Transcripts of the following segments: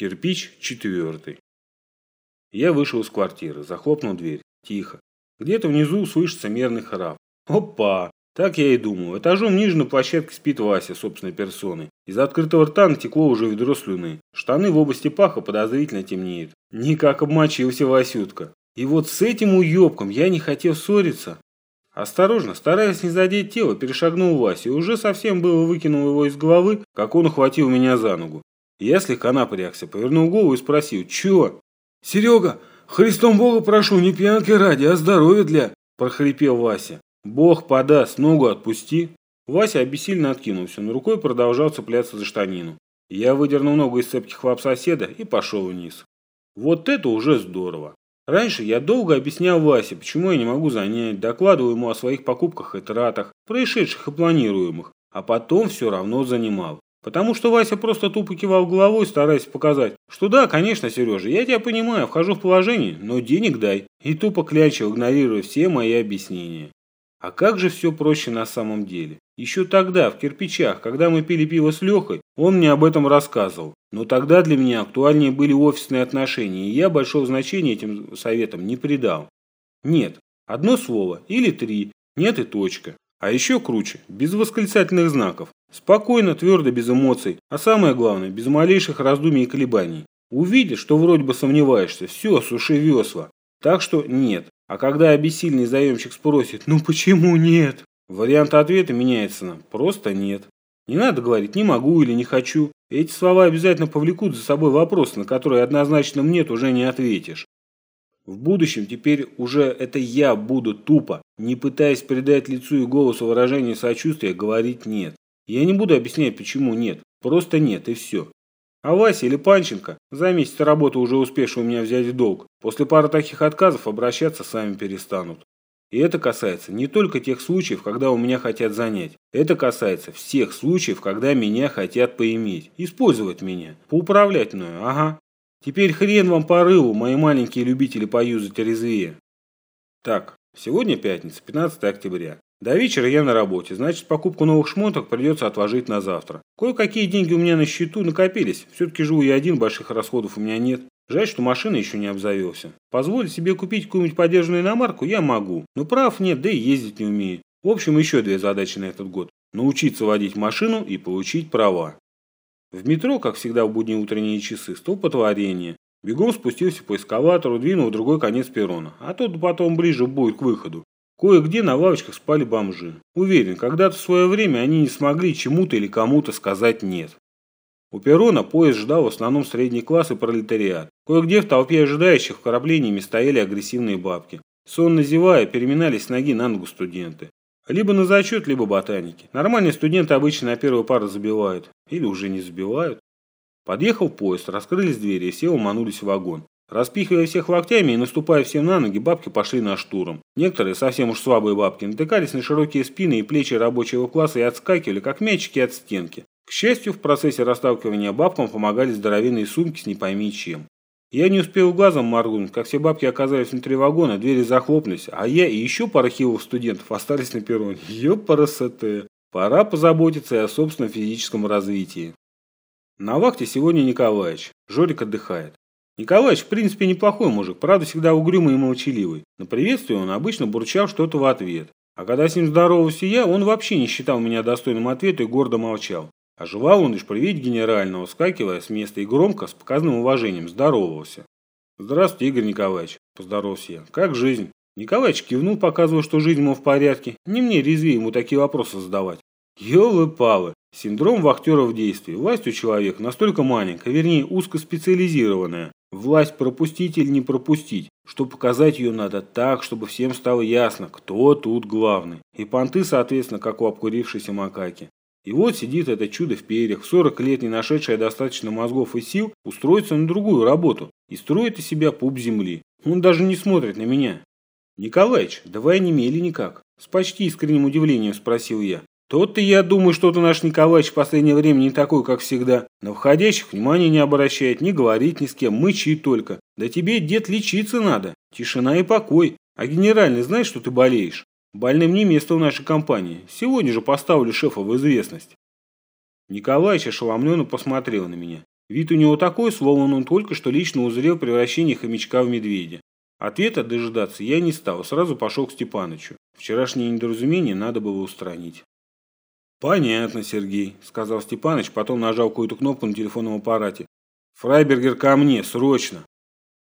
Кирпич четвертый. Я вышел из квартиры, захлопнул дверь. Тихо. Где-то внизу слышится мерный храп. Опа! Так я и думал. Этажом ниже на площадке спит Вася собственной персоной. Из открытого рта натекло уже ведро слюны. Штаны в области паха подозрительно темнеют. Никак обмочился Васютка. И вот с этим уебком я не хотел ссориться. Осторожно, стараясь не задеть тело, перешагнул Вася и уже совсем было выкинул его из головы, как он ухватил меня за ногу. Я слегка напрягся, повернул голову и спросил, «Чё?» «Серега, Христом Бога прошу, не пьянки ради, а здоровье для...» – прохрипел Вася. «Бог подаст, ногу отпусти». Вася обессильно откинулся, но рукой продолжал цепляться за штанину. Я выдернул ногу из цепких лап соседа и пошел вниз. Вот это уже здорово. Раньше я долго объяснял Васе, почему я не могу занять, докладывал ему о своих покупках и тратах, происшедших и планируемых, а потом все равно занимал. Потому что Вася просто тупо кивал головой, стараясь показать, что да, конечно, Сережа, я тебя понимаю, вхожу в положение, но денег дай. И тупо клячил, игнорируя все мои объяснения. А как же все проще на самом деле? Еще тогда, в кирпичах, когда мы пили пиво с Лехой, он мне об этом рассказывал. Но тогда для меня актуальнее были офисные отношения, и я большого значения этим советам не придал. Нет, одно слово или три, нет и точка. А еще круче, без восклицательных знаков. Спокойно, твердо, без эмоций, а самое главное, без малейших раздумий и колебаний. Увидишь, что вроде бы сомневаешься, все, суши весла. Так что нет. А когда обессильный заемщик спросит, ну почему нет? Вариант ответа меняется на просто нет. Не надо говорить «не могу» или «не хочу». Эти слова обязательно повлекут за собой вопросы, на которые однозначным «нет» уже не ответишь. В будущем теперь уже это я буду тупо, не пытаясь придать лицу и голосу выражение сочувствия, говорить «нет». Я не буду объяснять, почему нет. Просто нет, и все. А Вася или Панченко, за месяц работы уже успевшие у меня взять в долг, после пары таких отказов обращаться сами перестанут. И это касается не только тех случаев, когда у меня хотят занять. Это касается всех случаев, когда меня хотят поиметь, использовать меня, поуправлять мною, ага. Теперь хрен вам порыву, мои маленькие любители поюзать резвее. Так, сегодня пятница, 15 октября. До вечера я на работе, значит покупку новых шмоток придется отложить на завтра. Кое-какие деньги у меня на счету накопились, все-таки живу я один, больших расходов у меня нет. Жаль, что машина еще не обзавелся. Позволить себе купить какую-нибудь подержанную иномарку я могу, но прав нет, да и ездить не умею. В общем, еще две задачи на этот год. Научиться водить машину и получить права. В метро, как всегда в будние утренние часы, столпотворение. Бегом спустился по эскалатору, двинул в другой конец перрона. А тут потом ближе будет к выходу. Кое-где на лавочках спали бомжи. Уверен, когда-то в свое время они не смогли чему-то или кому-то сказать «нет». У перрона поезд ждал в основном средний класс и пролетариат. Кое-где в толпе ожидающих вкраплениями стояли агрессивные бабки. Сонно зевая, переминались с ноги на ногу студенты. Либо на зачет, либо ботаники. Нормальные студенты обычно на первую пару забивают. Или уже не забивают. Подъехал поезд, раскрылись двери, и все уманулись в вагон. Распихивая всех локтями и наступая всем на ноги, бабки пошли на штурм. Некоторые, совсем уж слабые бабки, натыкались на широкие спины и плечи рабочего класса и отскакивали, как мячики от стенки. К счастью, в процессе расталкивания бабкам помогали здоровенные сумки с не пойми чем. Я не успел глазом моргнуть, как все бабки оказались внутри вагона, двери захлопнулись, а я и еще пара хилых студентов остались на перроне. Ёпарасоте. Пора позаботиться и о собственном физическом развитии. На вахте сегодня Николаевич. Жорик отдыхает. Николаевич, в принципе, неплохой мужик, правда, всегда угрюмый и молчаливый. На приветствие он обычно бурчал что-то в ответ. А когда с ним здоровался я, он вообще не считал меня достойным ответа и гордо молчал. Оживал он лишь при виде генерального, вскакивая с места и громко, с показным уважением, здоровался. «Здравствуйте, Игорь Николаевич», – поздоровался я. «Как жизнь?» Николаевич кивнул, показывая, что жизнь ему в порядке. Не мне резвее ему такие вопросы задавать. Ёлы-палы. Синдром вахтера в действии. Власть у человека настолько маленькая, вернее узкоспециализированная. Власть пропустить или не пропустить. Что показать ее надо так, чтобы всем стало ясно, кто тут главный. И понты, соответственно, как у обкурившейся макаки. И вот сидит это чудо в перьях, в 40 лет не нашедшее достаточно мозгов и сил, устроиться на другую работу и строит из себя пуп земли. Он даже не смотрит на меня. «Николаич, давай не мели никак?» С почти искренним удивлением спросил я. «Тот-то я думаю, что-то наш Николаич в последнее время не такой, как всегда. На входящих внимания не обращает, не говорит ни с кем, мычит только. Да тебе, дед, лечиться надо. Тишина и покой. А генеральный знает, что ты болеешь?» Больным не место в нашей компании. Сегодня же поставлю шефа в известность. Николаевич ошеломленно посмотрел на меня. Вид у него такой, словно он только что лично узрел превращение хомячка в медведя. Ответа дожидаться я не стал, сразу пошел к Степанычу. Вчерашнее недоразумение надо было устранить. «Понятно, Сергей», – сказал Степаныч, потом нажал какую-то кнопку на телефонном аппарате. «Фрайбергер ко мне, срочно!»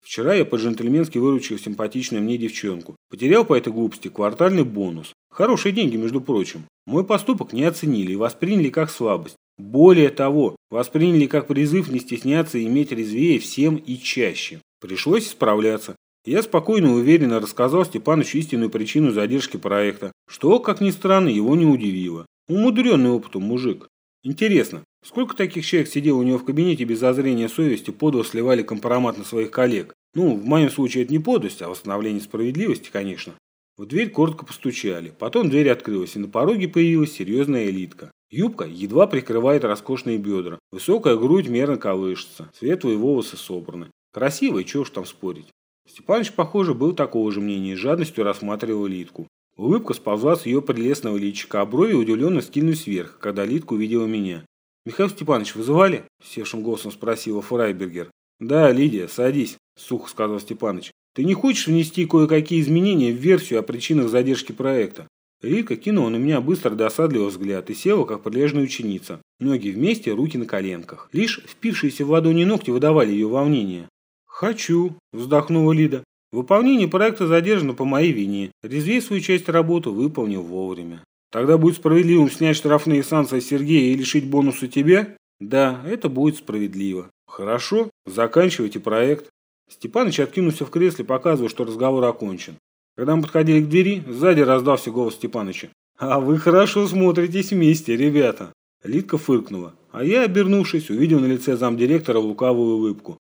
Вчера я по-джентльменски выручил симпатичную мне девчонку. Потерял по этой глупости квартальный бонус. Хорошие деньги, между прочим. Мой поступок не оценили и восприняли как слабость. Более того, восприняли как призыв не стесняться и иметь резвее всем и чаще. Пришлось справляться. Я спокойно и уверенно рассказал Степанычу истинную причину задержки проекта, что, как ни странно, его не удивило. Умудренный опытом мужик. Интересно, сколько таких человек сидело у него в кабинете без зазрения совести, подло сливали компромат на своих коллег? Ну, в моем случае это не подость, а восстановление справедливости, конечно. В дверь коротко постучали, потом дверь открылась, и на пороге появилась серьезная элитка. Юбка едва прикрывает роскошные бедра, высокая грудь мерно колышется, светлые волосы собраны. Красиво, чего уж там спорить. Степаныч, похоже, был такого же мнения и жадностью рассматривал Литку. Улыбка сползла с ее прелестного личика, а брови удивленно скинулись вверх, когда Литка увидела меня. «Михаил Степанович, вызывали?» – севшим голосом спросила Фрайбергер. «Да, Лидия, садись», – сухо сказал Степаныч. «Ты не хочешь внести кое-какие изменения в версию о причинах задержки проекта?» Лидка кинула на меня быстро досадливый взгляд и села, как прилежная ученица. Ноги вместе, руки на коленках. Лишь впившиеся в ладони ногти выдавали ее волнение. «Хочу», – вздохнула Лида. «Выполнение проекта задержано по моей вине. Резвей свою часть работы выполнил вовремя». «Тогда будет справедливым снять штрафные санкции Сергея и лишить бонуса тебя?» «Да, это будет справедливо». «Хорошо, заканчивайте проект». Степаныч откинулся в кресле, показывая, что разговор окончен. Когда мы подходили к двери, сзади раздался голос Степаныча. «А вы хорошо смотритесь вместе, ребята!» Лидка фыркнула, а я, обернувшись, увидел на лице замдиректора лукавую улыбку.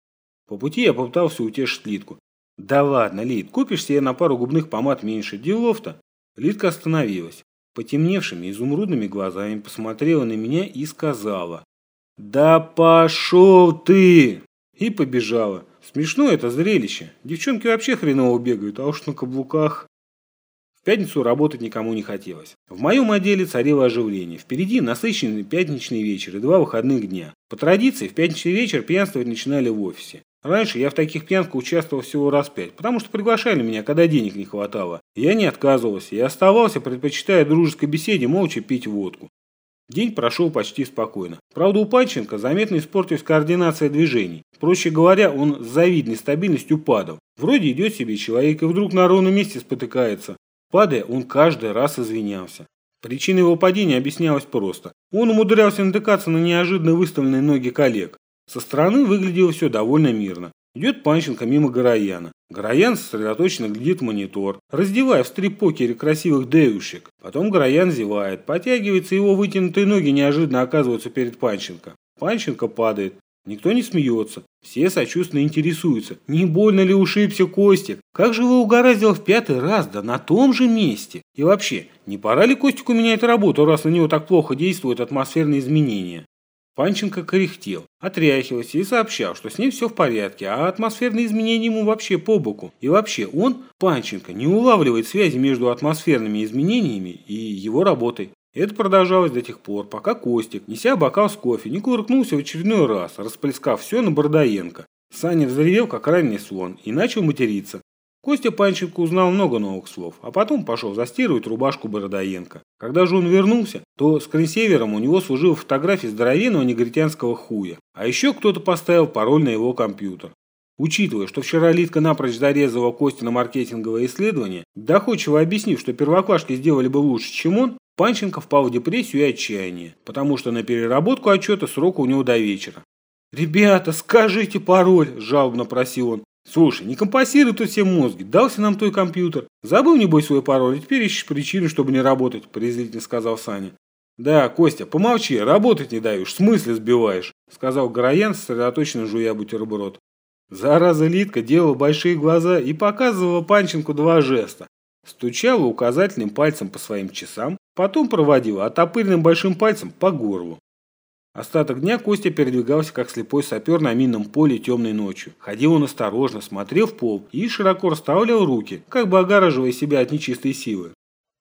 По пути я попытался утешить Литку. «Да ладно, Лид, купишь себе на пару губных помад меньше, делов-то». Литка остановилась. Потемневшими изумрудными глазами посмотрела на меня и сказала. «Да пошел ты!» И побежала. Смешно это зрелище. Девчонки вообще хреново бегают, а уж на каблуках. В пятницу работать никому не хотелось. В моем отделе царило оживление. Впереди насыщенный пятничный вечер и два выходных дня. По традиции, в пятничный вечер пьянствовать начинали в офисе. Раньше я в таких пьянках участвовал всего раз пять, потому что приглашали меня, когда денег не хватало. Я не отказывался и оставался, предпочитая дружеской беседе, молча пить водку. День прошел почти спокойно. Правда, у Панченко заметно испортилась координация движений. Проще говоря, он с завидной стабильностью падал. Вроде идет себе человек и вдруг на ровном месте спотыкается. Падая, он каждый раз извинялся. Причина его падения объяснялась просто. Он умудрялся натыкаться на неожиданно выставленные ноги коллег. Со стороны выглядело все довольно мирно. Идет Панченко мимо Горояна. Гороян сосредоточенно глядит в монитор, раздевая в стрип-покере красивых девушек. Потом Гороян зевает, потягивается, его вытянутые ноги неожиданно оказываются перед Панченко. Панченко падает. Никто не смеется. Все сочувственно интересуются. Не больно ли ушибся Костик? Как же его угораздило в пятый раз, да на том же месте? И вообще, не пора ли Костику менять работу, раз на него так плохо действуют атмосферные изменения? Панченко кряхтел, отряхивался и сообщал, что с ним все в порядке, а атмосферные изменения ему вообще по боку. И вообще он, Панченко, не улавливает связи между атмосферными изменениями и его работой. Это продолжалось до тех пор, пока Костик, неся бокал с кофе, не кувыркнулся в очередной раз, расплескав все на Бордаенко. Саня взревел, как раненый слон, и начал материться. Костя Панченко узнал много новых слов, а потом пошел застирывать рубашку Бородоенко. Когда же он вернулся, то с кринсевером у него служила фотография здоровенного негритянского хуя. А еще кто-то поставил пароль на его компьютер. Учитывая, что вчера Литка напрочь зарезала Костя на маркетинговое исследование, доходчиво объяснив, что первоклашки сделали бы лучше, чем он, Панченко впал в депрессию и отчаяние, потому что на переработку отчета срока у него до вечера. «Ребята, скажите пароль!» – жалобно просил он. Слушай, не компасируй тут все мозги, дался нам твой компьютер. Забыл, небось, свой пароль, и теперь ищешь причину, чтобы не работать, презрительно сказал Саня. Да, Костя, помолчи, работать не даешь, в смысле сбиваешь, сказал Гороян, сосредоточенно жуя бутерброд. Зараза Литка делала большие глаза и показывала Панченку два жеста. Стучала указательным пальцем по своим часам, потом проводила отопыренным большим пальцем по горлу. Остаток дня Костя передвигался как слепой сапер на минном поле темной ночью. Ходил он осторожно, смотрел в пол и широко расставлял руки, как бы огораживая себя от нечистой силы.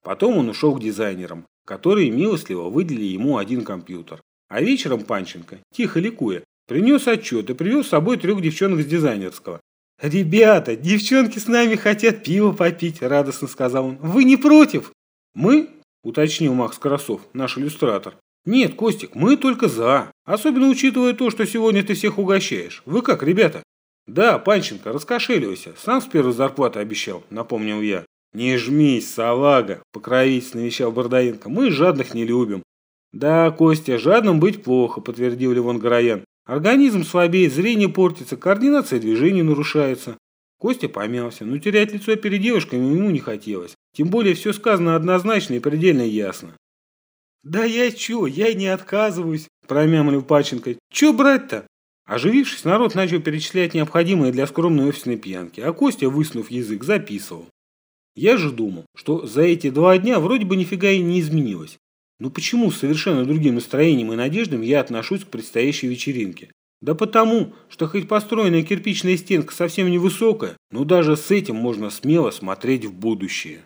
Потом он ушел к дизайнерам, которые милостливо выделили ему один компьютер. А вечером Панченко, тихо ликуя, Принес отчет и привез с собой трех девчонок с дизайнерского. «Ребята, девчонки с нами хотят пиво попить», – радостно сказал он. «Вы не против?» «Мы?» – уточнил Макс Красов, наш иллюстратор. «Нет, Костик, мы только за. Особенно учитывая то, что сегодня ты всех угощаешь. Вы как, ребята?» «Да, Панченко, раскошеливайся. Сам с первой зарплаты обещал», – напомнил я. «Не жмись, салага», – покровительственно вещал Бардаенко. «Мы жадных не любим». «Да, Костя, жадным быть плохо», – подтвердил Левон Гороян. «Организм слабеет, зрение портится, координация движений нарушается». Костя помялся, но терять лицо перед девушками ему не хотелось. Тем более все сказано однозначно и предельно ясно. «Да я чё, я не отказываюсь», – промямлил Паченко. «Чё брать-то?» Оживившись, народ начал перечислять необходимое для скромной офисной пьянки, а Костя, высунув язык, записывал. Я же думал, что за эти два дня вроде бы нифига и не изменилось. Но почему с совершенно другим настроением и надеждами я отношусь к предстоящей вечеринке? Да потому, что хоть построенная кирпичная стенка совсем невысокая, но даже с этим можно смело смотреть в будущее.